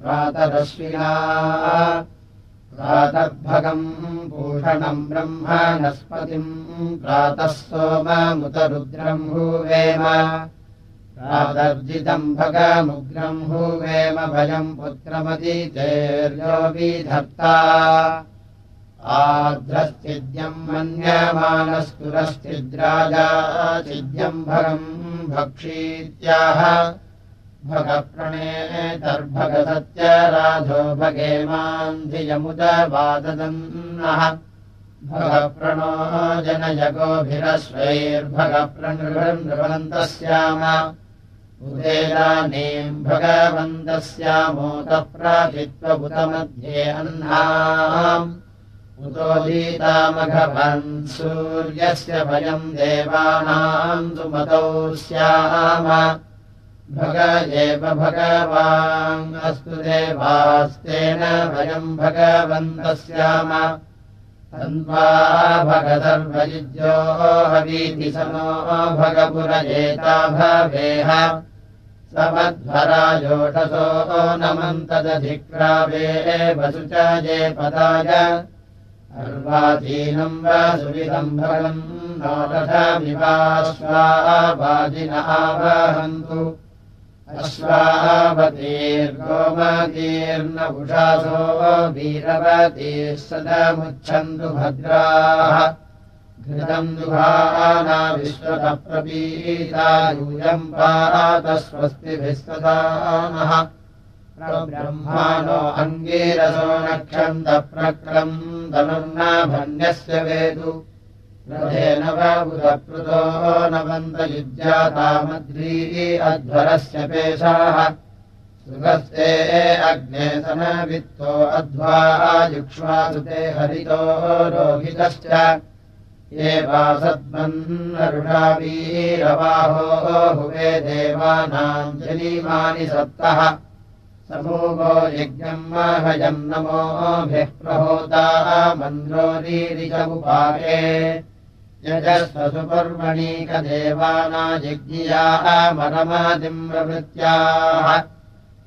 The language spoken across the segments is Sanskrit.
प्रातरश्विना प्रातर्भगम् भूषणम् ब्रह्मणस्पतिम् प्रातः सोममुतरुद्रम् भूवेम। प्रातर्जितम् भगमुग्रम् भूवेम भयम् पुत्रमदितेर्यो विधत्ता आध्रश्चिद्यम् मन्यमानस्तुरश्चिद्राजाचिद्यम् भगम् भक्षीत्याह भगप्रणेतर्भगसत्यराधो भगेमान्धियमुदवाददन्नः भगप्रणो जनयगोभिरश्वैर्भगप्रणृभन्नृभन्तः स्याम उदेदानीम् भगवन्तः स्यामोतः प्राचित्वबुतमध्ये अह्नाम् उतोदीतामघवन् सूर्यस्य भयम् देवानाम् सुमतौ स्याम भग एव भगवान् अस्तु देवास्तेन भयम् भगवन्तः स्याम तन्वा भगदर्वयुज्यो हवीति समो भगपुरजेता भवेह। नमन्तदधिक्रावे वसु च जे पदाय। अर्वाचीनम् वा सुविदम् भगम् नो आवहन्तु अश्वावतीर्गोमतीर्न उषासो वीरवतीः सदमुच्छन्तु भद्राः। घृतम् दुहाना विश्वतप्रपीता यूयम् पात स्वस्तिभिः सदानः। ब्रह्माणो अङ्गीरसो नक्षन्तप्रक्रम् धनुर्नाभन्यस्य वेदु रथेन बुधकृतो नवन्तयुज्यातामद्री अध्वरस्य पेशाः। सुगस्ते अग्ने सनवित्तो अध्वा युक्ष्वासुते हरितो रोहितश्च। ये वासद्मन्नरुषावीरवाहो हुवे देवानाम् जनीमानि सप्तः। समूहो यज्ञम् महजम् नमोभिः प्रहोता मन्द्रोरीरिचमुपाके यजस्वसुपर्वणीकदेवानाजिज्ञियाः मनमादिम् प्रवृत्त्याः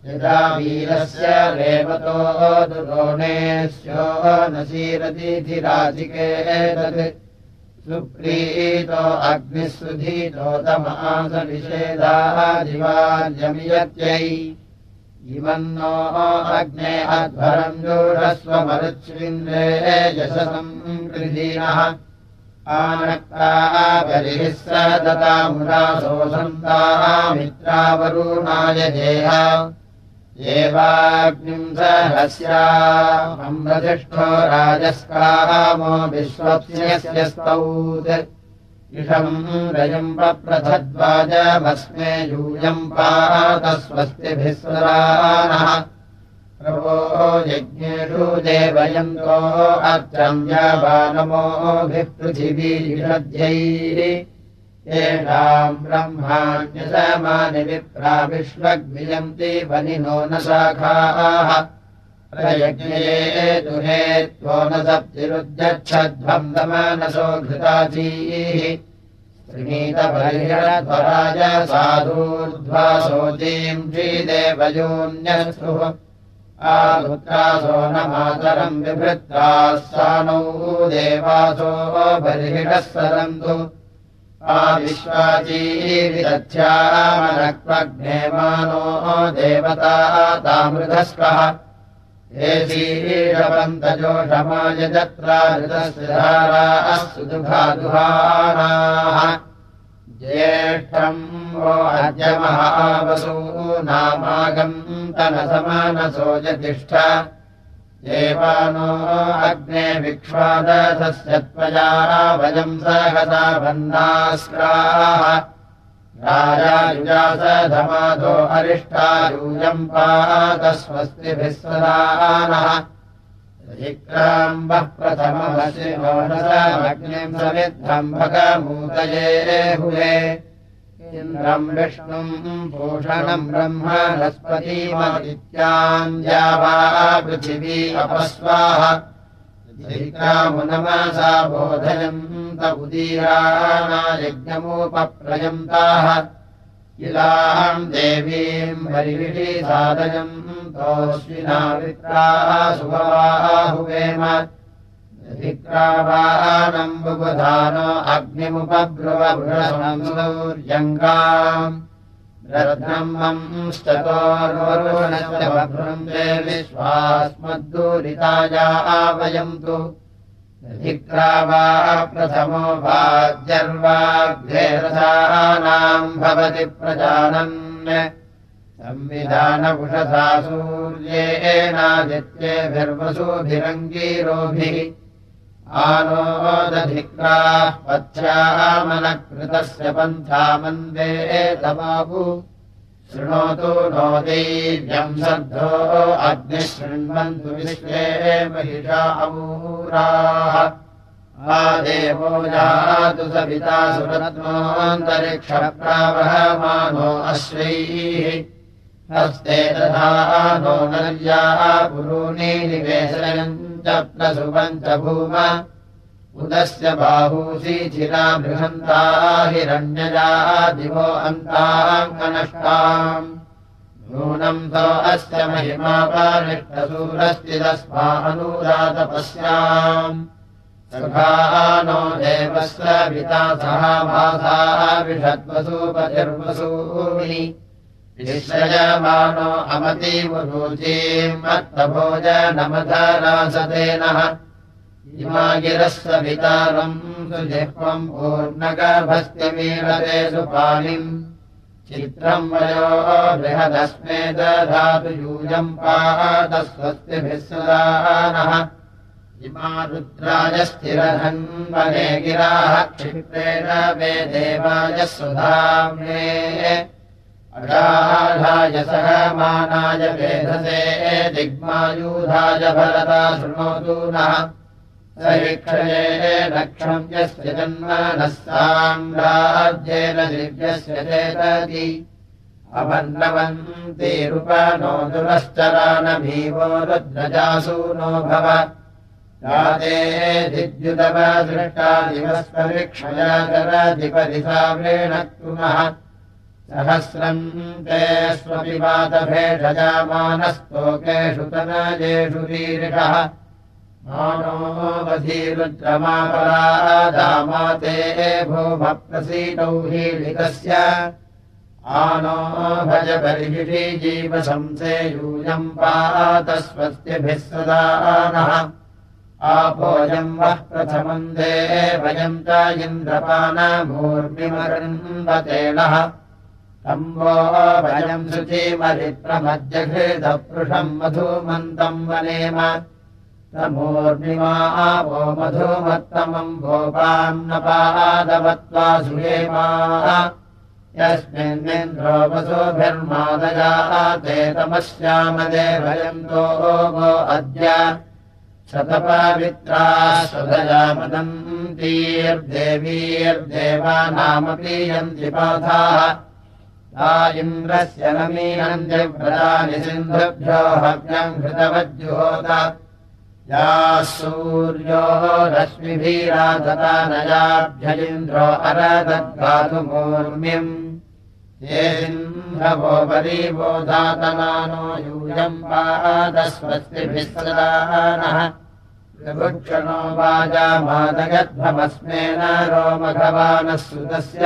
यदा वीरस्य रेवतो दुरोणेस्यो नसीरतीधिराजिके तत् सुप्रीतो अग्निः सुधीतोतमासविषेदाः दिवार्यमियत्यै। इमन्नो अग्ने अध्वरम् दूरस्वमरुच्छृन्द्रे यशसम् कृधीनः आनक्ताबलिः स दतामुदासोऽसन्तामित्रावरुणाय देह एवाग्निम् सहस्यामृतिष्ठो राजस्कामो विश्वप्स्यस्य स्तौत्। इषम् रजम् पप्रथद्वाजमस्मे यूयम् पात स्वस्तिभिः स्वरानः यज्ञेषु देवयन्तो अर्चम् यावानमोभिः पृथिवीषध्यैः येषाम् ब्रह्माण्यसमानि विप्रा विश्वग्वियन्ति वनिनो न शाखाः। प्रयज्ञये दुहे त्वो न सप्तिरुद्यच्छध्वम् दमनसो घृताचीः। श्रीणीतपरिहरध्वराज साधूर्ध्वा शोचीम् श्रीदेवयोन्यस्तुः न मातरम् विभृत्ताः सानौ देवासो बर्हिणः सरन्तु आविश्वाचीविदध्यामनक्वग्नेमानो देवता तामृतस्कः ेशीरवन्तजोषमायजत्राहृतस्धाराः सुदुघादुहानाः ज्येष्ठम् वो अद्यमहावसू नामागम् तनसमानसो यतिष्ठ। देवानो अग्ने विक्ष्वादसस्य त्वया वयम् सहसा भन्नास्काः राजायुजासधमादो अरिष्टायूयम् पादस्वस्तिभिः स्वदानः अधिक्राम्बः प्रथममसिमोषसामग्निम् समिद्धम् भगमूतये इन्द्रम् विष्णुम् भूषणम् ब्रह्म वा पृथिवी अपस्वाः। उदीराणा यज्ञमुपप्रयन्ताः। इलाम् देवीम् साधयम् तोऽश्विनावित्रा सुभवाहुवेम रत्नम्ंस्ततोर्वरुणस्य बभ्रन्ते विश्वास्मद्दूरिताया आवयन्तु। धिक्रावा प्रथमो वाज्यर्वाग्धेरसानाम् भवति प्रजानन्। संविधानपुषसा आनोदधिक्राः पथ्यामनकृतस्य पन्था मन्दे तमाहु शृणोतु नो दैव्यम् सद्धो अग्निः शृण्वन्तु विश्वे महिषा अमूराः आदेवो जातु सविता सुरत्नोऽन्तरिक्षप्रावहमानो अश्वैः। हस्ते तथा नर्याः पुरूणि निवेशयन् च प्रसुवम् च भूम उदस्य बाहूसीचिरा बृहन्ता हिरण्यजा दिवो अन्ताङ्गनष्टाम्। नूनम् तो अस्य महिमापानिष्टसूरस्तिदस्मा अनुरातपस्याम् सखा नो देवस्य पिता सह मासाः विषद्वसूपतिर्वसूनि। निःश्रयमानो मत्तभोजनमधरासतेनः इमा गिरस्य वितारम् सुजिह्वम् पूर्णगर्भस्त्यमीलते सुपालिम् चित्रम् वयो बृहदस्मे दधातु यूयम् पादस्वस्तिभिः सुदानः इमा रुद्राजस्थिरधन्वने गिराः क्षिप्रेण वे देवाय सुधाम्ने अगाढाय सह मानाय वेधसे दिग्मायूधाय भरता शृणोतु नः। सरिक्षये नक्षम् यस्य जन्मनः साम्राज्येन दिव्यस्य चेतति। अवन्नवन्तीरुपनो दुरश्चरानभीवो रुद्रजासु नो भव। राते दिद्युतवदृष्टा दिवस्परिक्षयाचरधिपरिसा वृणक्तुमः सहस्रम् ते स्वपिपातभेषजामानस्तोकेषु तनजेषु रीरिषः मानोऽवधीरुद्रमापरादामाते भूमप्रसीतौ हीलितस्य। आनो भज बर्हिषि जीवशंसे यूयम् पात स्वस्तिभिः सदा नः। आपोजम् वः प्रथमम् देवयम् च इन्द्रपानमूर्मिमरुन्वतेनः तम्बो भजम् शुचीमरिप्रमध्यघृतपृषम् मधुमन्तम् वनेम तमूर्मिमा वो मधुमत्तमम् भोपान्नपादवत्त्वा सुयेमा यस्मिन्निन्द्रो वसुभिर्मादया ते तमस्यामदेवयन्तो वो अद्य। शतपवित्रा स्वधजामदन्तीर्देवीर्देवानामपि यन्ति इन्द्रस्य नमीनन्द्यव्रतानि सिन्धुभ्यो हव्यम् घृतवज्जुहोत। याः सूर्यो अरदद्गातुमूर्मिम् ये सिन्धवोपरीवो धातमानो यूयम् पादस्वस्तिभिः सदानः विभुक्षणो वाजामादगद्भमस्मेन रोमघवानः सुतस्य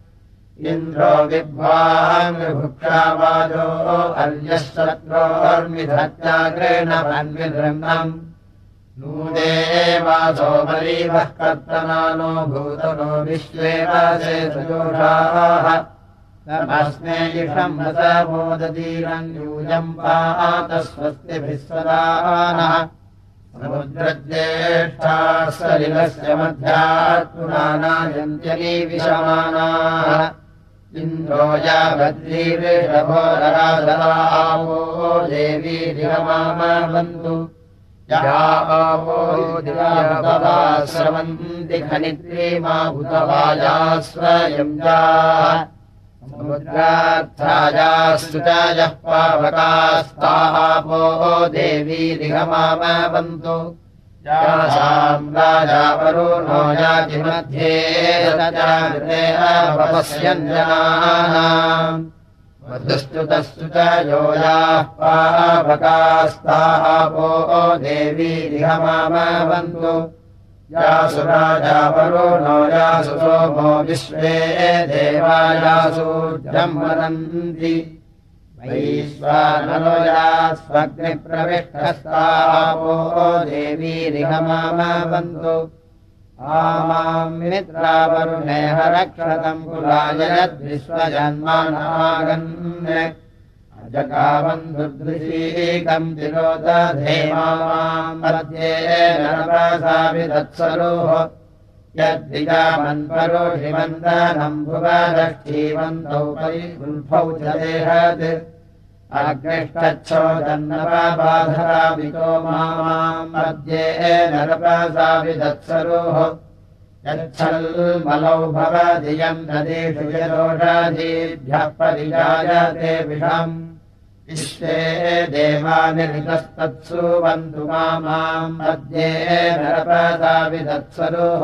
इन्द्रो अर्यः शत्रोर्मिधत्याग्रेण वन्विदृह्णम् नूदेवासो कर्तनानो भूतनो विश्वेवासे सुजोषाः तमस्मे इषम् न स मोदतीरम् यूयम् पातस्वस्तिभिः सदानः समुद्रज्येष्ठाः सलिलस्य मध्यात्पुराणायन्त्यली इन्द्रो यावद्रीवृषभोदराधरावो देवी दिवमामवन्तु यावो दिवा स्रवन्ति खनित्रीमा भूतवाया स्वयं जा समुद्रार्थायास्तु च यः पावकास्तापो देवी दिगमामवन्तु राजावरो नो यातिमध्ये वधुस्तुतस्तु च यो याः पावकास्तापो देवी दिगमामवन्तु यासु राजावरो नो यासु सोमो विश्वे देवायासु वदन्ति वैश्वानलो यास्वग्निप्रविष्टस्तापो देवीरिहमामवन्तु आमाम् मित्रावरुणेह रक्षतम् कुलायद्विश्वजन्मानागन् जगावन्धुर्दृशीकम् तिरोदधेमाम् मध्ये च देहत्। अग्निष्ठच्छोदन्नपाबाधरावितो मामाम् मध्ये नरपासाभिदत्सरोः यच्छल्मलौ भवधियम् नदीषु यदोषाधीभ्यः परिजायते विषम्। विश्वे देवानिरितस्तत्सुवन्तु मामाम् मध्ये नरपदाविदत्सरोः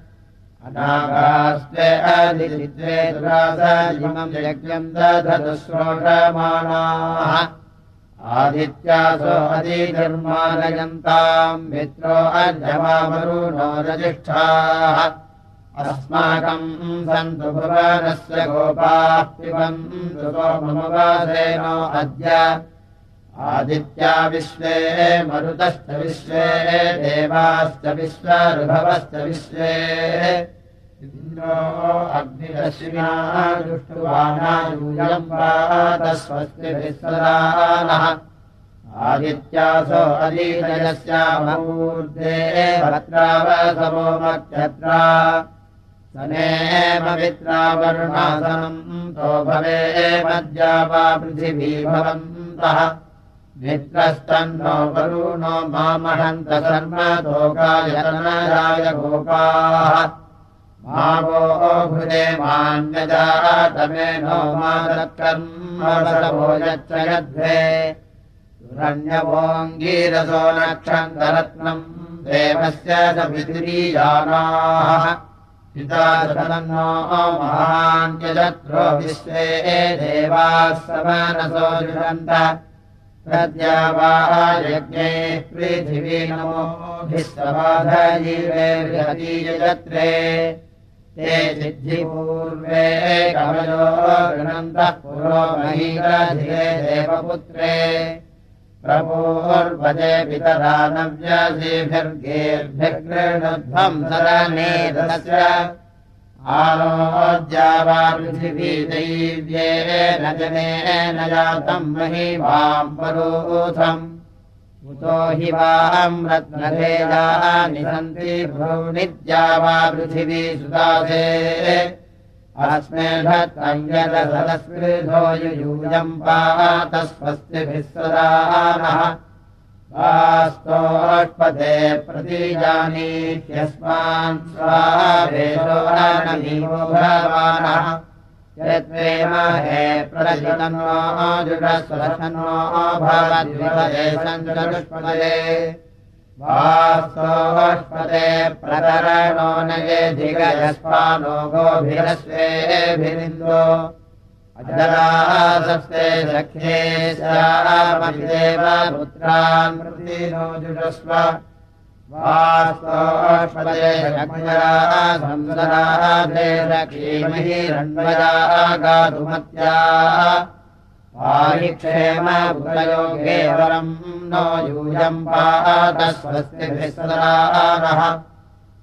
अनागास्त्वे अदित्वे दुरासमम् आदित्यासो अधिनिर्माणयन्ताम् मित्रो अर्जमामरुणो रजिष्ठाः। अस्माकम् सन्तु भुवनस्य गोपाः पिबन्तु सोममवासेनो अद्य आदित्या विश्वे मरुतश्च विश्वे देवाश्च विश्वरुभवश्च विश्वे। इन्द्रो अग्निरश्विना दुष्टुवानायूयम् सदानः आदित्यासो अदीतयस्यामूर्धे भद्रावसमो मक्षत्रा सनेम मित्रावरुणासनम् तो भवे मद्या वा पृथिवी भवन्तः भुजे मान्यजातमे नो मादत्कर्मसवो यच्च यद्वे सुरण्यवोऽङ्गीरसो नक्षन्तरत्नम् देवस्य स पितुरीयानाः पिता सदन्नो महान्यजत्रो विश्वे देवाः समानसो जुषन्त प्रद्यावायज्ञे पृथिवी नमोभिस्तवाधीवेर्हतीयजत्रे ते सिद्धिपूर्वे कमलो गृणन्तः पुरो महीराधिरे देवपुत्रे। प्रभोर्वजे पितरा नव्यसेभिर्गेर्भिर्गृणध्वम् सरनेदस्य आरोद्या वा पृथिवी दैव्येन जनेन जातम् महिमाम् परोथम्। उतो हि वाम् रत्नभेदानि सन्ति भ्रूनिद्या वा पृथिवी सुदासे अस्मेधत्तम् यदसदस्कृधो युयूयम् पातस्वस्तिभिः सदा नः वास्तोष्पदे प्रतीजानीत्यस्मान् स्वावेशो नवीवो भवानः यत्वेमहे प्रजतन्नो जुडस्वशन्नो भवद्विपदे सञ्चरुष्पदे वास्तोष्पदे प्रतरणो नयेधिगयस्मानो गोभिरस्वेभिरिन्दो अजरासस्ते सख्ये स्यामभिदेव पुत्रान् प्रतिनो जुषस्व। वास्तोष्पदे शक्मया संसराधे रक्षीमहि रण्मया गातुमत्या क्षेमयोगे वरम् नो यूयम् सदारः अभिभावासोष्पदे विश्वारूपाण्या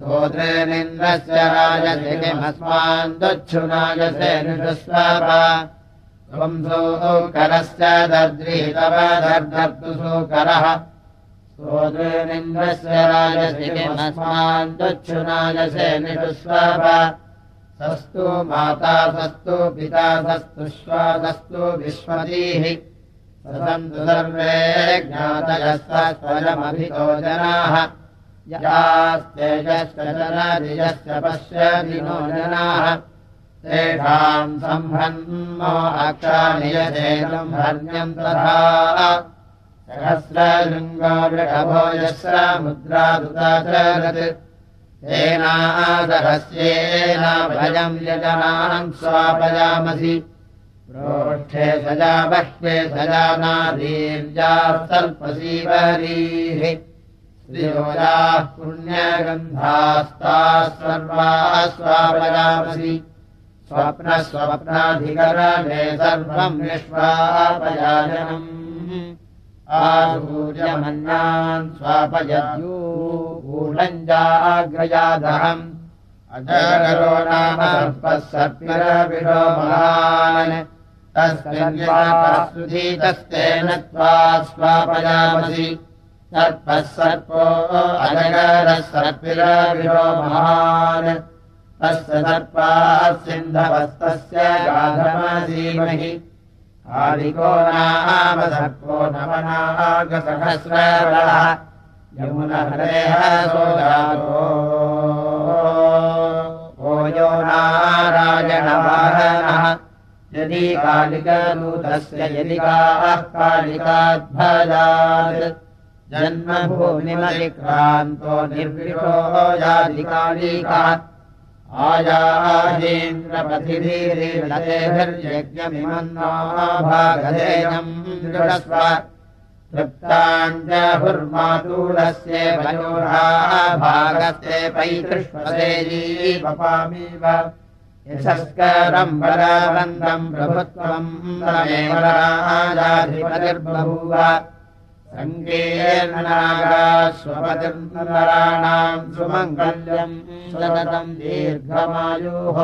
स्तोत्रेणीन्द्रस्य राजसिमस्मान् दच्छुनायसे निषुस्वप त्वम् सोकरस्य दद्रीतव दर्दर्तु सोकरः। स्तोत्रेणीन्द्रस्य राजसिमस्मान् दच्छुनायसे निषुस्वप सस्तु माता सस्तु पिता सस्तु श्वासस्तु विश्वतीः। सर्वे जनाः यास्तेजश्चरदिजस्य पश्यदिनो जनाः। तेषाम् सम्भन्मो अक्षानियशेलम् हर्म्यम् तथा। सहस्रशृङ्गोषभोजस्र मुद्रादुताचरत्। तेनादहस्येन भयम् यजनान् स्वापयामसि प्रोष्ठे सजा बह्वे सजानादीर्यास्तल्पसीवरीः श्रियोजाः पुण्यगन्धास्ताः सर्वाः स्वापयामसि स्वप्नस्वप्नाधिकरणे सर्वम् निष्वापयाजनम् आसूर्यमन्यान् स्वापयद्यूढञ्जाग्रजादहम् अजगरो नाम सर्पः महान् तस्मिन् त्वा स्वापयामसि सर्पः सर्पो अजगरः सर्पिरविषो महान्। तस्य सर्पाः सिन्धवस्तस्य गाधमसीमहि। आदिको नाम सर्पो नमनागसहस्रः यमुनहरेः सोदारो ओयो नारायणवाहनः। यदि कालिकनूतस्य यदि काः कालिकाध्वजात् जन्मभूमिमतिक्रान्तो निर्विषो यादिकालिका आयाहीन्द्रपथिभिर्यज्ञमिमन्ना भागधेयम् दृढस्व तृप्ताञ्जहुर्मातूलस्य भागस्य पैतृष्वदेजीवपामीव यशस्करम् बलाबन्दम् प्रभुत्वम् रमेव राजाधिपतिर्बभूव सङ्गेर्नागास्वपतिर्नराणाम् सुमङ्गल्यम् सततम् दीर्घमायोः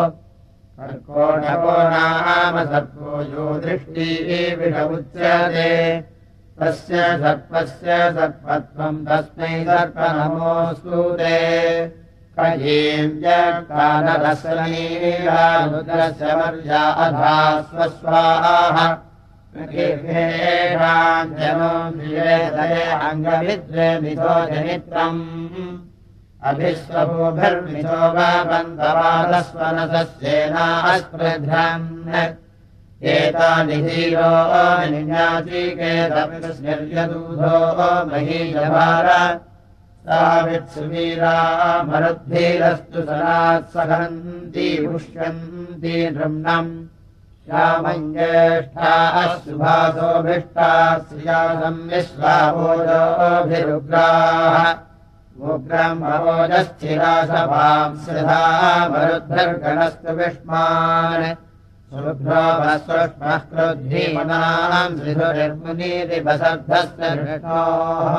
नाम सर्पो यो दृष्टिः विष उच्यते तस्य सर्पस्य सर्पत्वम् तस्मै ते। कयीन्द्रस्य वर्या अधा स्वस्वाः मिथो जनित्रम् अभिस्वभूभिर्मिथो वा बन्धवादस्वनसस्येनास्पृध्रन् एतानि धीरो निन्याचिकेतमिस्निर्यदूधो महीयभार सावित्सुवीरा मरुद्भिरस्तु सनात् सहन्ति पुष्यन्ति नृम्णम् मरुद्भिर्गणस्तु विष्मान्। सुभ्रोभस्वष्मः क्रुद्धीमनाम् श्रीधुर्मुनीतिबसर्धस्य विष्णोः।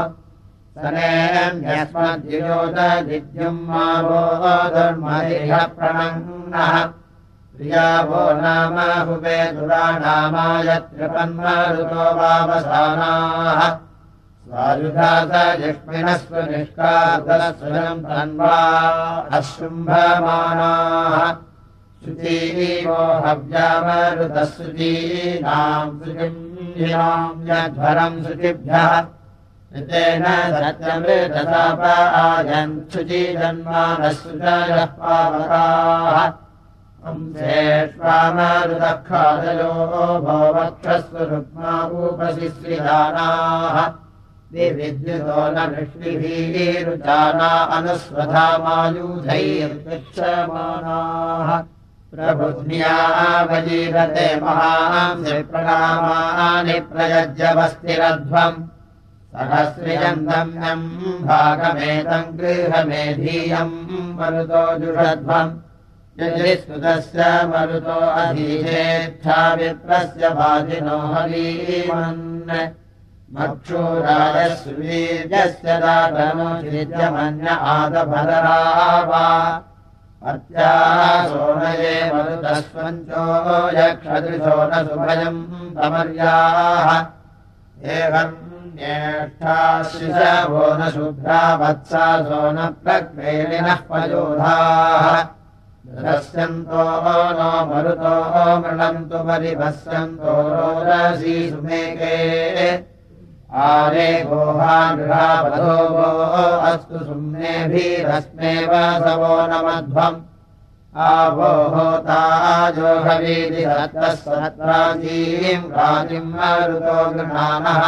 सनेऽस्मद्युयोददिद्युम् मा वो धर्मदिह प्रणङ्गः प्रियावो नाम हुवे दुराणामायत्रिपन्मरुतो वावसानाः स्वायुधास जिष्मिनस्व निष्कादस्वरम् तन्वा यध्वरम् शुचिभ्यः। ऋतेन सत्यमृतसापायन् शुचीजन्मानः सुचयः पावकाः अंसेष्वामरुदखादयो भो वक्षस्व रुक्मावूपशिश्रिदानाः विद्युतो न ऋष्णिभिरुचाना अनुस्वधामायुधैर्गच्छमानाः प्रबुध्न्यावजीरते महांसप्रणामानि प्रयज्यवस्तिरध्वम् सहस्रिजन्दम्यम् भागमेतम् गृहमेधीयम् मरुतो जुषध्वम् यदि सुतस्य मरुतो अधीशेच्छा विप्रस्य वाजिनो हरीमन् मक्षूरायस्वीर्यस्य दातनुमन्य आदभदरा वा सोनये मरुतस्वञ्चो यक्षदृशो न सुभयम् तमर्याः एवन्येष्ठाशिशवो न शुभ्रा वत्सा सो न प्रक्रेणिनः पयोधाः मरुतो मृणन्तु परिभस्यन्तो रोदसी सुमेके। आरे गोहानृहापदो गो अस्तु सुम्नेभिरस्मे वासवो न मध्वम् राजिम् मरुतो गृहाणः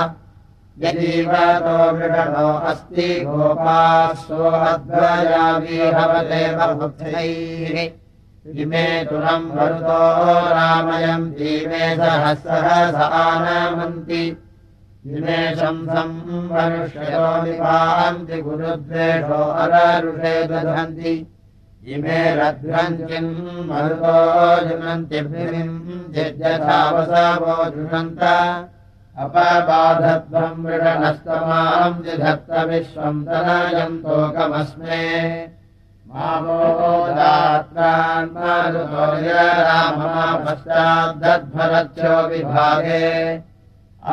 यदीवतो मृगणो अस्ति गोपासो अध्वयावीहवदेव बुद्धैः इमे तुरम् मरुतो रामयम् जीवे सहस्रः आनमन्ति। निमेषम् संवनुष्यतो निपान्ति गुरुद्वेषो अररुषे दधन्ति। इमे रध्वन्तिम् मरुतो जुनन्ति भृमिम् जिज्यथावसावो जुषन्त अपबाधध्वम् मृगणस्तमाम् जिधत्त विश्वम् मारुतो राममा पश्चाद्दध्वरत्यो विभागे।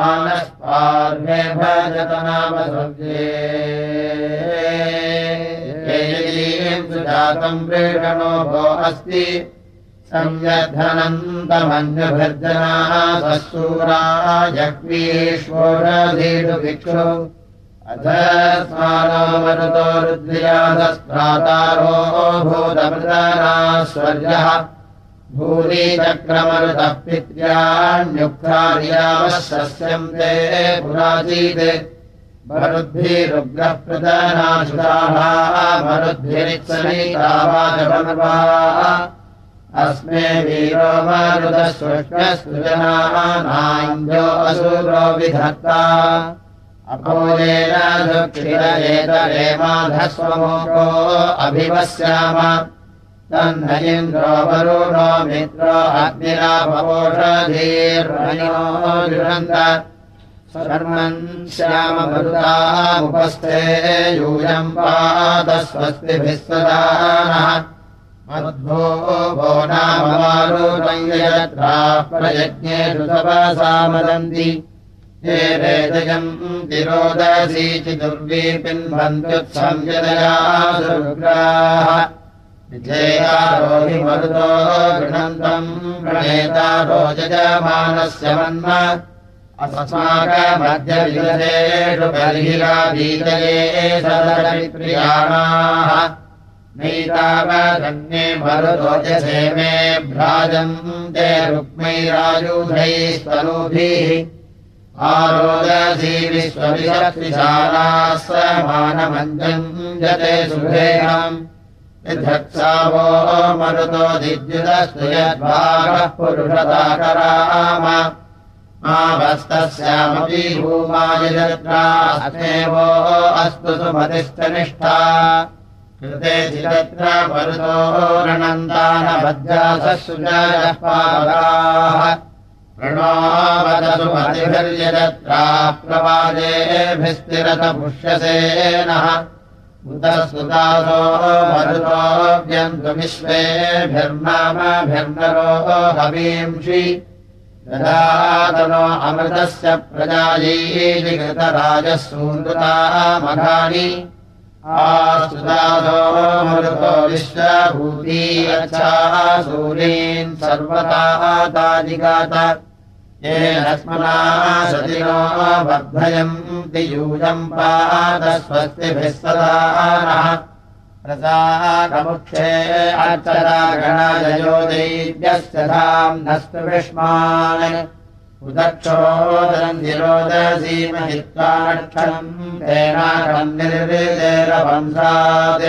आनस्पार्वे भजतनामसुजातम् प्रेषणो भो अस्ति संयधनन्तमन्यभर्जनाः सत्सूराजक्वीष्वोषधीषु अथ स्मानो मरुतो भूरिचक्रमरुतः पित्र्याण्युक्तार्यावः सस्यम् ते पुरासीत् मरुद्भिरुग्रः प्रदानाशुताः मरुद्भिरित्सनीतावाचपर्वा अस्मे वीरो मरुदस्वष्टसृजनानाञ्जो असुरो विधत्ता। अपोलेन दुःखिरेतरे माधस्वमोको अभिवस्याम। तन्नयिन्द्रो वरुणो मित्रो अग्निरापवोषधीर्मणिनो जुषन्त शर्मन् श्याममरुतामुपस्थे यूयम् पादस्वस्तिभिः सदानः मध्वो भो नाममारुणयत्राः प्रयज्ञेषु तपसामदन्ति हे रेदयम् तिरोदसी चिदुर्वीपिन्वन्त्युत्संयदया सुरुग्राः विधेयारो मरुतो गृणन्तम् प्रणेतारो यजमानस्य मन्म। अस्माकमध्यविदधेषु बर्हिरादीतये सदरिप्रियाणाः नैतावधन्ये मरुतोजसे मे भ्राजम् ते रुक्मैरायुधैस्तनूभिः विश्वविशक्तिशालाः समानमञ्जम् जते यद्भागः पुरुषदाकराम मावस्तस्यामपि भूमायजत्रास्मेवो अस्तु सुमतिष्ठनिष्ठा कृते रणन्तानभद्रासुजायः पागाः प्रणोवदसुमतिभिर्यजत्राः प्रवादेभिस्तिरतपुष्यसेनः उत सुदासो मरुतोऽव्यन्तु विश्वेभिर्नामभिर्नरो हवींषि ददातनो अमृतस्य प्रजायीकृतराजः सूनृता मघानि आस्तुदासो मरुतो विश्वभूती अच्छाः सूरीन् सर्वता ताजिगात। येनस्मना सतिनो वर्धयम् दियूजम् पादस्वस्तिभिः सदा नः। प्रसाकमुक्षे अर्चरा गणाजयो धाम् नस्तु विष्मान् उदक्षोदरन्धिरोदसीमहित्वा नक्षम् तेनाकम् निर्विदेरवंसात्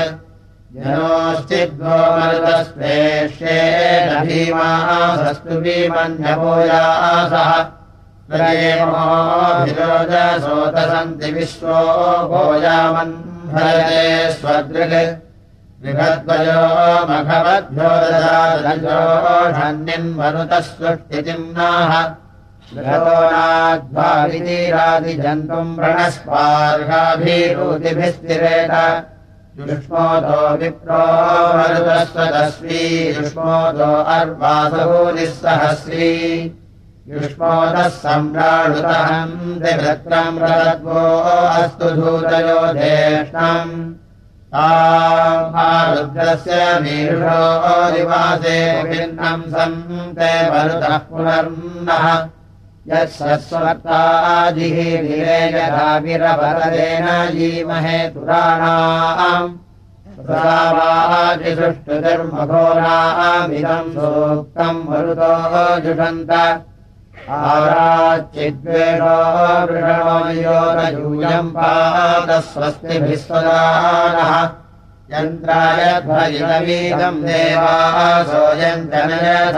जनोश्चिद्वो मरुतस्वेष्येण भीमासस्तु भीमन्यभूयासः। भिरोजसोतसन्ति विश्वो भोजामन्भरते स्वदृग् बृहद्वयो मघवद्भ्यो ददादजोषन्निन्मरुतः सृष्टिचिह्नाः नाध्वादिजन्तुम् प्रणस्पार्हाभिरूतिभिस्तिरेत युष्मोदो विप्रो मरुतस्वतस्वी युष्मोदो अर्वासभूनिः सहस्री युष्मोदः सम्राणुतहम् दिभृत्रम् रद्वो अस्तु धूतयो ज्येष्ठम्। रुद्रस्य मीषो दिवासे भिन्नम् सन्ते मरुतः पुनर्नः यः सस्वर्तादिः विरेयधाविरवरदेन जीमहे तुराणाम् सुष्ठुधर्मघोरामिदम् सूक्तम् मरुतो जुषन्त। आराचिद्वेषो वृषणोयोरयूयम् पादस्वस्तिभिः स्वदानः। यन्त्राय ध्वजितवीदम् देवासोऽयम् जनयथ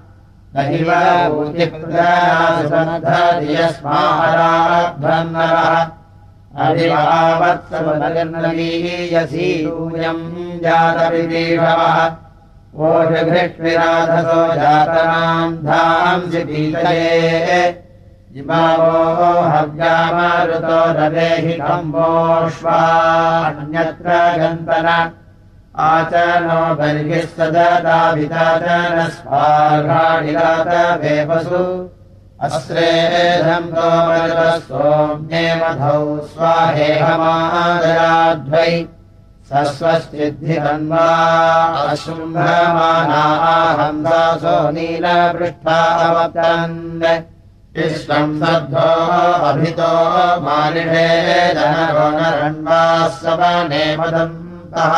विपदकामिनाः यस्माराभ्रन्नरः अभिवावत्सवनगीयसीयूयम् जातविदीषवः ओषभिष्विराधसो जातनाम् धांसि पीतये। इमावो हव्यामारुतो रवेहि कम्बोष्वान्यत्र गन्तन वेपसु अस्रेधम् तोमरुतः सोम्ये मधौ स्वाहेहमादराध्वै सस्वश्चिद्धिरन्वा अशुम्भमानाहंसासो नीलपृष्ठावतन् इष्टम् सद्धो अभितो मालिषे जनरो नरण्वाः सवने मदन्तः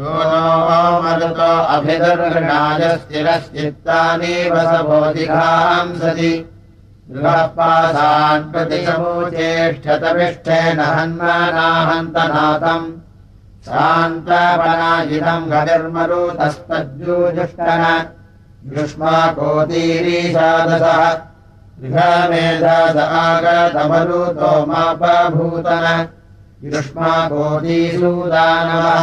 यो नो मरुतो अभिदर्घणाय स्थिरश्चित्तानि वसबोधिघांसति गृहपासान् प्रतिशमोचेष्ठतमिष्ठेन हन्मानाहन्तनाथम्। शान्तपनाजितम् गतिर्मरुतस्तज्जूजुष्टन युष्माकोतीरीशादसः गृहमेधास आगतमरुतो मापभूतन। युष्माकोतीसूदानवः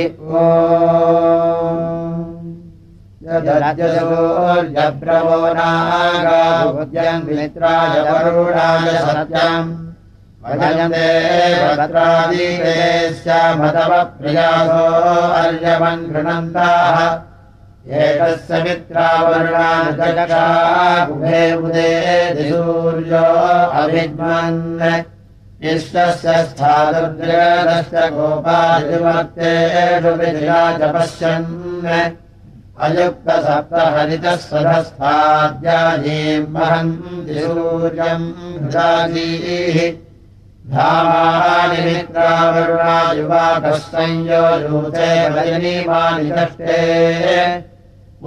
ओ यजोर्यब्रवो नागाभुजम् मित्राय वरुणाय भजन्ते भद्रादीदेश्यामतवप्रियासो अर्यवन् गृणन्ताः। एकस्य मित्रावरुणानुजगागुभे उदे सूर्यो अभिज्मन् इष्टस्य विधिया च पश्यन् अयुक्तसप्तहरितः सधस्थाद्याजीम् वहन्ति सूर्यम् हृदाजीः। धामानि मित्रावरुणायुवाकः संयोजूते भजनीमानि कष्टे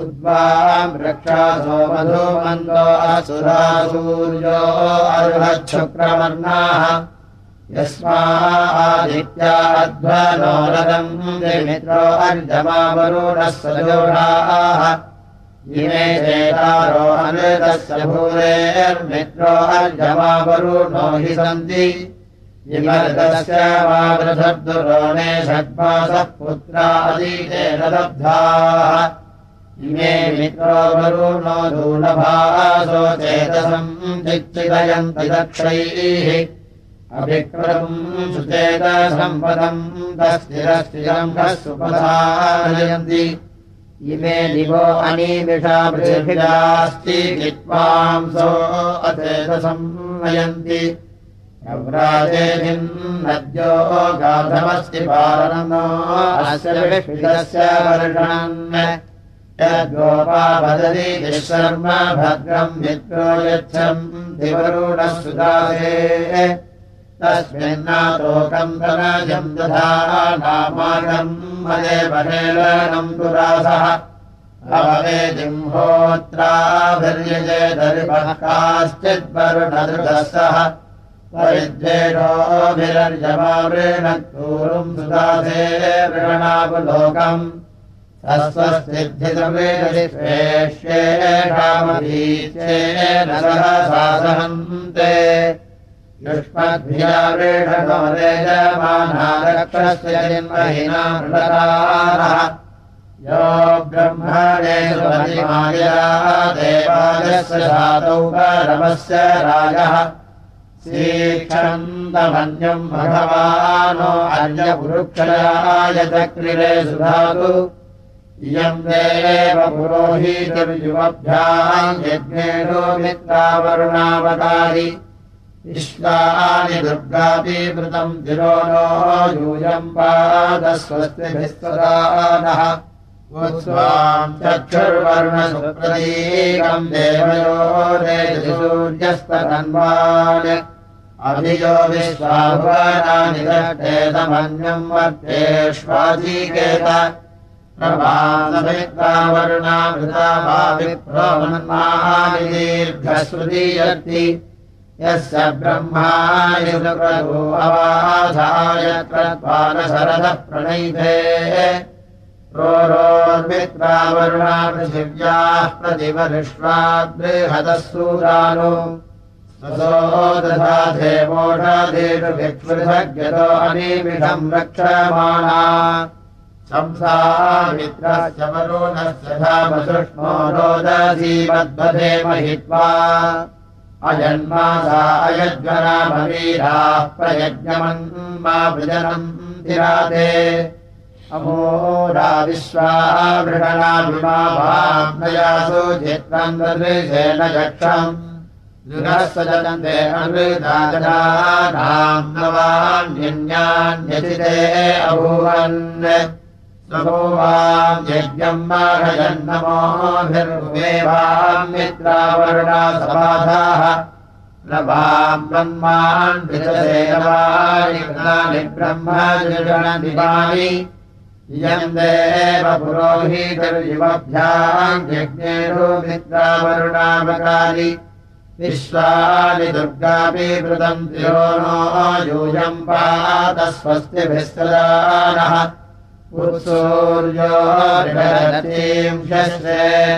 उद्वाम् रक्षासो मधुमन्दो असुरा सूर्यो अर्हच्छुक्रवर्णाः यस्मादित्याध्वनोरदम् मित्रो अर्जमावरुणः इमे भूरेर्मित्रो हि सन्ति। षड्मासः पुत्रादीतेन लब्धाः इमे मित्रो वरुणो दूलभासो चेतसम् चिच्चिदयन्ति दक्षैः। अभिक्रतुम् सुचेतसम्पदम् तस्थिरस्थिरम् सुपधारयन्ति इमे दिवो अनीमिषा पृथिभिरास्ति विद्वांसो अचेतसम् नयन्ति। नद्यो गाधमस्ति पालनो अस्य वर्षन् यद्गोपा वदति शर्म भद्रम् मित्रो यच्छम् दिवरुणः सुदासे जिह्होत्राभिर्यजे दर्भः काश्चिद्वरुणदृगः परिद्वेषोऽभिरर्यमावृणूरुम् सुदासे वृणापुलोकम् तस्वस्तिद्धितमृगेष्येषामधीत्येन सहसासहन्ते युष्मद्भिया वृषणो रेजमानारक्षस्य जिन्महिना मृषकारः यो ब्रह्मणे सुमतिमाया देवालयस्य धातौ परमस्य राजः। शीक्षन्तमन्यम् भगवानो अन्यपुरुक्षयाय चक्रिरे सुधातु। इयम् देव पुरोहितर्युवभ्याम् यज्ञेनो मित्रावरुणावतारि विश्वानि दुर्गापि वृतम् नो यूयम् स्वाम् चक्षुर्वर्णसुप्रतीकम् देवयो सूर्यस्तन्वान् अभियो विश्वाभुवनानि दक्षेतमन्यम् वर्तेष्वाजीकेत प्रभासमित्रावरुणामृता वा विप्रोमन्मानि दीर्घश्रुतीयर्ति यस्य ब्रह्मायुप्रभो अवाधाय त्वानशरदः प्रणैते। रोरोर्मित्रावरुणा पृथिव्याः प्रतिवरिष्वाद्बृहदः सूदानो दधाधेमोषाधेषुभिक्षुभग्यतो अनिमिषम् रक्षमाणा। संसामित्रस्य वरुणस्य धामसुष्मो रोदधीमद्वधे महित्वा अजन्मासा अयज्वनामवीराः प्रयज्ञमन्मा वृजनम् तिराते अमोरा विश्वावृषणाभिमावाम्नयासु चित्रम् ददृशेन चक्षम् दृढस्वजन्ते अमृताजनानाम् नवान्यन्यान्यचिते अभूवन् स्वभूवाम् यज्ञम् माघजन्नमोभिर्वेवाम् मित्रावर्णा समाधाः न वाम् ब्रह्मान् विचसेवानि ब्रह्मजनदिवानि इयम् देव पुरोहितर्युवभ्याम् यज्ञेषु मित्रावरुणामकानि विश्वानि दुर्गापि नो यूयम् पात स्वस्तिभिस्तदानः उत्सूर्योर्गतीम् शस्त्रे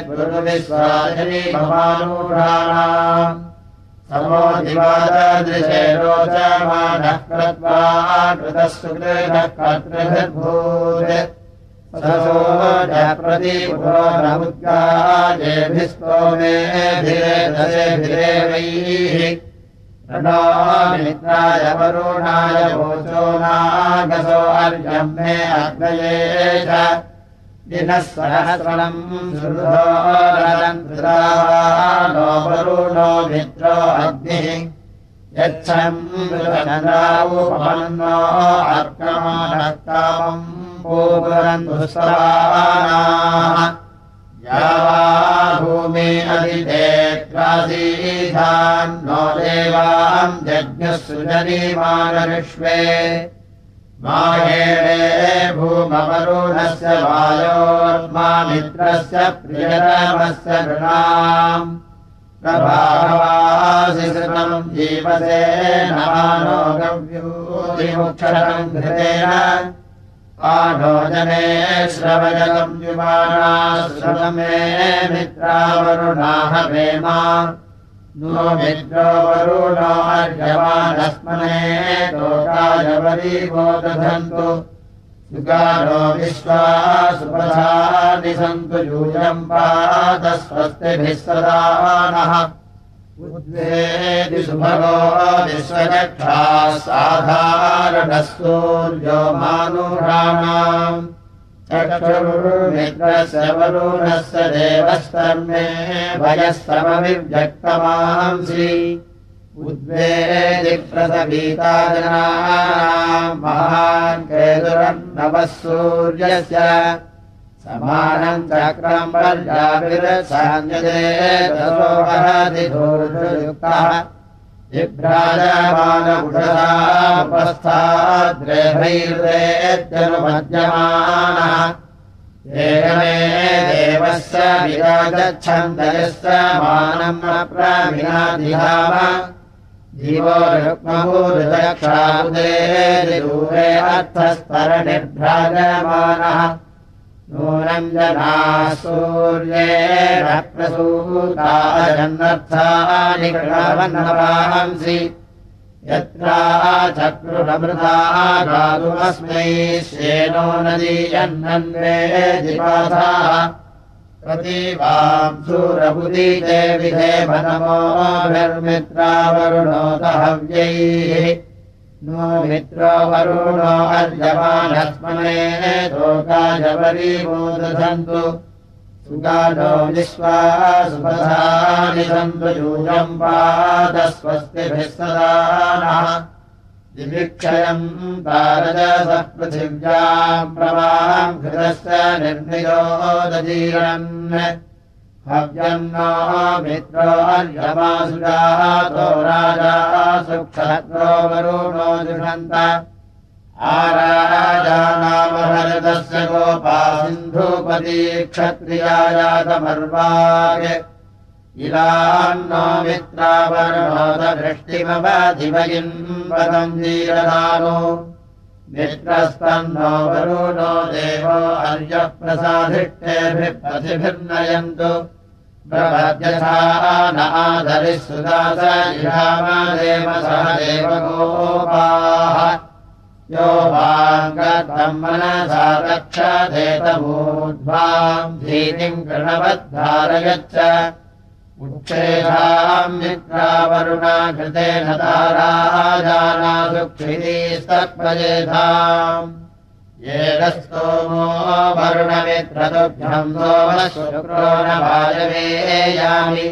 गुरुविश्वाजनि भवानूढाणाम् समो दिवादृशे रोचमानः कृत्वा कृतः सुकृतः कर्तृभिर्भूत्। प्रतिपुरोभिस्तोमेभिरेभिरेवैः वरुणाय वोचो नागसो अर्यम् मे अग्नये च। दिनः सहस्रणम् श्रुतो वरुणो मित्रो अग्निः। यच्छम् चन्द्रावुपमन्नो अर्कमानकामम् पूरन्धुस्वानाः यावा भूमि अधिदेत्रासीधान्नो देवाम् जज्ञः सृजनीमानविश्वे माहेणे भूमवरुणस्य वायोर्मा मित्रस्य प्रियतमस्य नृणाम् प्रभावासिसृतम् जी दीपसे नमानो गव्यूरिमुक्षरम् घृतेन श्रवजगम् युवाना श्रवमे मित्रावरुणाह वेमा नो मित्रो वरुणो अर्यमानस्मने दोषायवरीवो दधन्तु सुगानो विश्वा सुपथानि सन्तु यूयम् पादस्वस्तिभिः सदा नः उद्वेदि सुभगो विश्वचक्षा साधारणः सूर्यो चक्षुर्मित्रस्य वरुणस्य देवस्तर्मे भयस्तमविव्यक्तमांसि उद्वेदिप्रसवीता जनानाम् महान् केतुरन्नवः सूर्यस्य समानम् चक्रम् पर्याविरसान्यदेवहदिधूर्युक्तः विभ्राजमानपुषदाद्रेभैर्वेद्यनुमध्यमानः एकमे देवस्य विराजच्छन्दयस्य मानम् प्रविनादिधाम जीवो रुक्मभूरुदक्षादे दूरे अर्थस्तरणिर्भ्राजमानः नूनम् जनाः प्रसूताजन्नर्थानि कृणवन्नवांसि यत्रा चक्रुरमृता गातुमस्मै नदीयन्नन्वे दिपाथाः प्रतीवाम् सूरबुदीते विधे मनमोभिर्मित्रावरुणोदहव्यैः नो मित्रो वरुणो अर्यमानस्मने लोकाजवरीमोदधन्तु सुगानो विश्वासुपधानि सन्तु यूयम् पादस्वस्तिभिः सदा नः। दिभिक्षयम् तारजसः पृथिव्याम् प्रवाहम् घृतस्य निर्नियोदजीरन् मित्रो अर्यमासुजातो राजा सुक्षत्रो वरुणो दुषन्त आराजानामहरतस्य गोपा सिन्धुपदी क्षत्रियायातमर्वागे इलान्नो मित्रावरुणोदृष्टिमवधिवयिम् पदम् जीरदानो मित्रस्तन्नो वरुणो देवो अर्यप्रसाधिष्ठेभिः प्रतिभिर्नयन्तु प्रपद्यथा न आधरिः सुदास इहामदेव सह देवगोपाः यो वाङ्गम् मनसा रक्षधेतमूर्ध्वाम् धीतिम् कृणवद्धारयच्च उच्छेषाम् मित्रावरुणा कृतेन ताराजाना सुक्षितीस्तत्पजेधाम् येन स्तोमो वरुणमित्रतुभ्यम् सोमः शुक्रो न वायवेयामि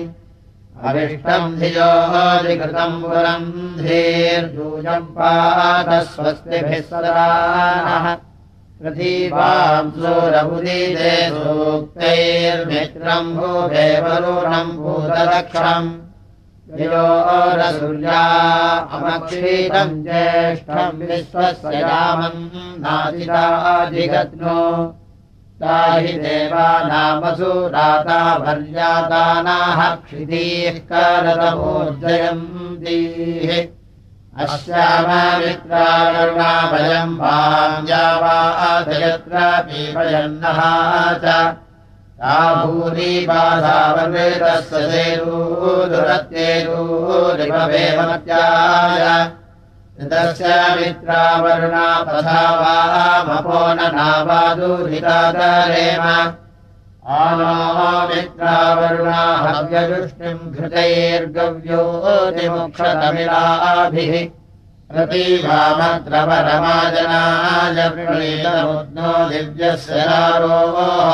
अविष्टम् धियोऽधिकृतम् पुरम् धीर्यूजम् पादस्वस्तिभिः सदा नः पृथीवाम् सूरबुदीते सूक्तैर्मित्रम् भूभे वरुणम् भूतलक्षम् योरसूर्या अमक्षीतम् ज्येष्ठम् विश्वस्य रामम् नादिराधिगत्नो ताहि देवानामसुराता भर्यातानाः क्षितीः करतमोर्जयन्तीः अस्याममित्राकरुणाभयम् वाञ्जावादयत्र पीपयन्नः च ता भूरिबाधावृतस्य सेरूदुरत्येरूरिभवेमत्याय ऋतस्य मित्रावरुणा तथा वामपो न नावादुरितादरेम आनो मित्रावरुणा हव्यजुष्टिम् घृतैर्गव्योतिमुक्षतमिलाभिः प्रतीवामद्रवरमाजनाय प्रणीतमुद्नो दिव्यस्य नारोः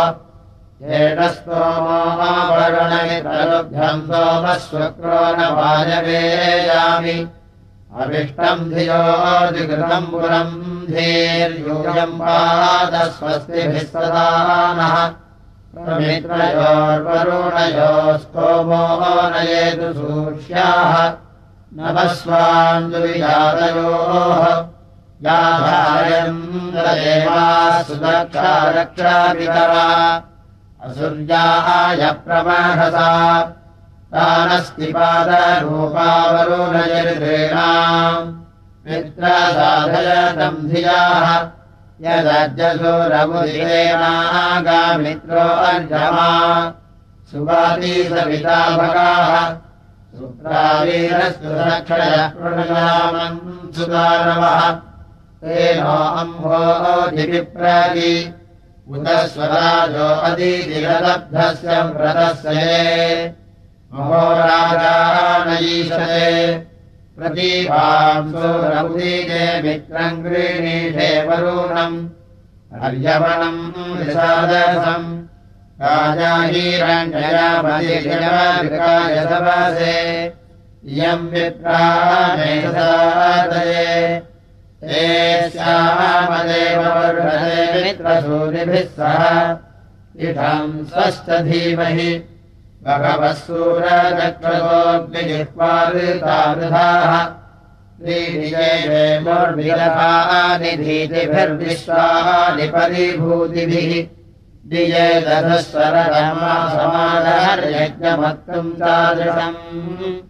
येन स्तोमोवरुणमित्रलुभ्यम् सोमः स्वक्रो न वायवेयामि अभिष्टम् धियोऽधिकृतम् पुरम् धीर्यूयम् पादस्वस्तिभिः सदा नः। मित्रयोर्वरुणयोस्तोमो नयेतु सूष्याः। नभस्वान्दुविजातयोः याधायम् देवा सुदक्षा रक्षापितरा असुर्याय प्रमाहसा। तानस्तिपादरूपावरुणयृणाम् मित्रसाधयतम् धियाः। यदज्जसुरमुदिरेणागामित्रो अर्जमा सुवाती सुदानवः। तेनो अम्भोधिविप्रति उत स्वराजो अदीतिरलब्धस्य व्रतस्य महोराजानयीशते प्रतीपांसोरमुदीजे मित्रम् गृह्णीषे वरुणम्। अर्यवणम् विषादसम् राजाहीरण्ययामदिकायसवासे इयम् विप्रामेषसादये मित्रसूरिभिः सह। इषम् स्वश्च धीमहि। भगवः सूरचक्रतोऽग्निजिह्वादृतावृधाः श्रीनिजयेमोर्विरहानि धीतिभिर्विश्वानि परिभूतिभिः। दिये दधस्वररमा समादहर्यज्ञमत्तम् तादृशम्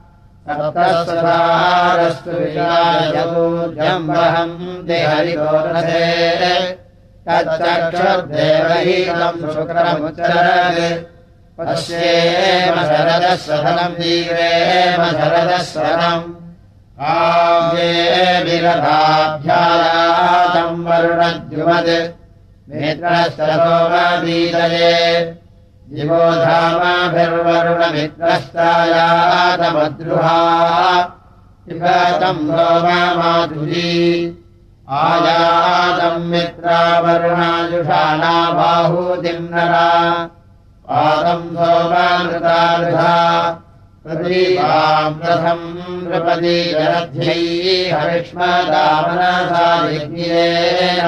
सप्तस्वधारस्तु विशायतूर्जम्बहम् देहरिगोरसे। तच्चक्षुर्देवहीनम् शुक्रमुच्चरत्। पश्येम शरदः सफलम् दीवेम शरदः स्वरम् आव्ये विरथाभ्यायातम् वरुणद्युमत् नेत्रस्तोमबीदये दिवो धामाभिर्वरुणमित्रस्तायातमद्रुहा पिबतम् सोममाधुरी आयातम् मित्रावरुणायुषाणा बाहूतिम् नरा पादम् सोमानृतारुधा प्रदीपाम् रथम् नृपदी जरध्यै हरिष्मदामनसा यज्ञेन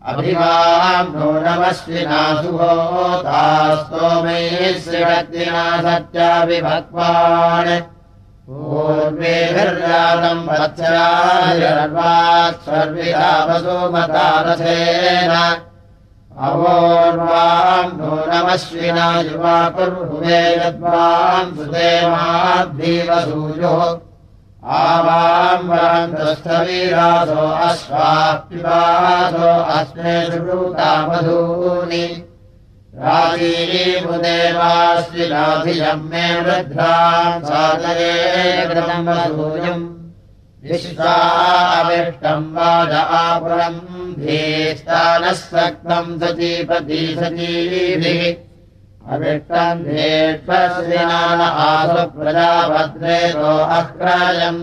नो नमश्विनासुभोतास्तोमैः श्रीभक्तिना सत्याभिभक्वान् पूर्वेभिर्जातम् वत्सराभिरर्वात् स्वर्विदावसुमतारथेन अवोर्वाम् नो नमश्विना युवा कुर्हुवे यद्वाम् सुदेमाद्भीवसूयोः वरान्तस्थवीरासो अश्वापिबासो अस्मे सुभूतामधूनि राजीमुदेवाश्विनाधियम् मे वृद्धाम् सादरे वसूयम्। विश्वाविष्टम् वाज आपुरम् धीस्तानः सक्तम् सचीपति सचीभिः अविष्टम् आसु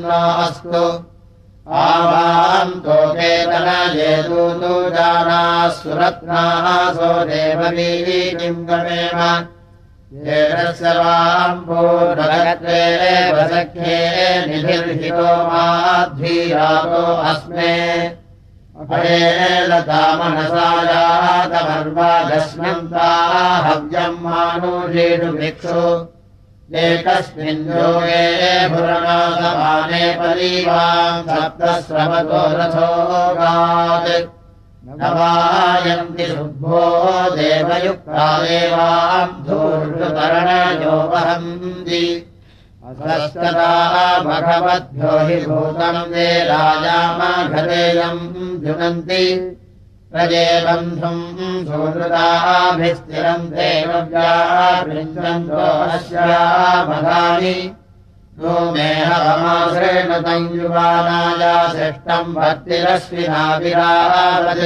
नो अस्तु। आवाम् तु जानाः सुरत्नासो देववीम् गमेम। येनस्य वाम् पूर्णगत्वे सख्ये निधिर्हितो माध्वीरातो अस्मे अपरेलतामनसायातमर्वादस्मन्ता हव्यम् भिक्षु। एकस्मिन् योगे पुरमासमाने परीवाम् सप्तस्रवतो रथोगात् नवायन्ति शुभो देवयुक्ता देवाब्धोर्षुतरणयो वहन्ति भगवद्भ्यो हि भूतम् दे राजामाघदेयम् जुनन्ति। प्रजे बन्धुम् सुहृदाभिस्थिरम् देवव्यापृच्छन्तो अस्यामधानि नो मेहवमाश्रेण तम् युवानाया सृष्टम् भक्तिरश्विनाविरावत्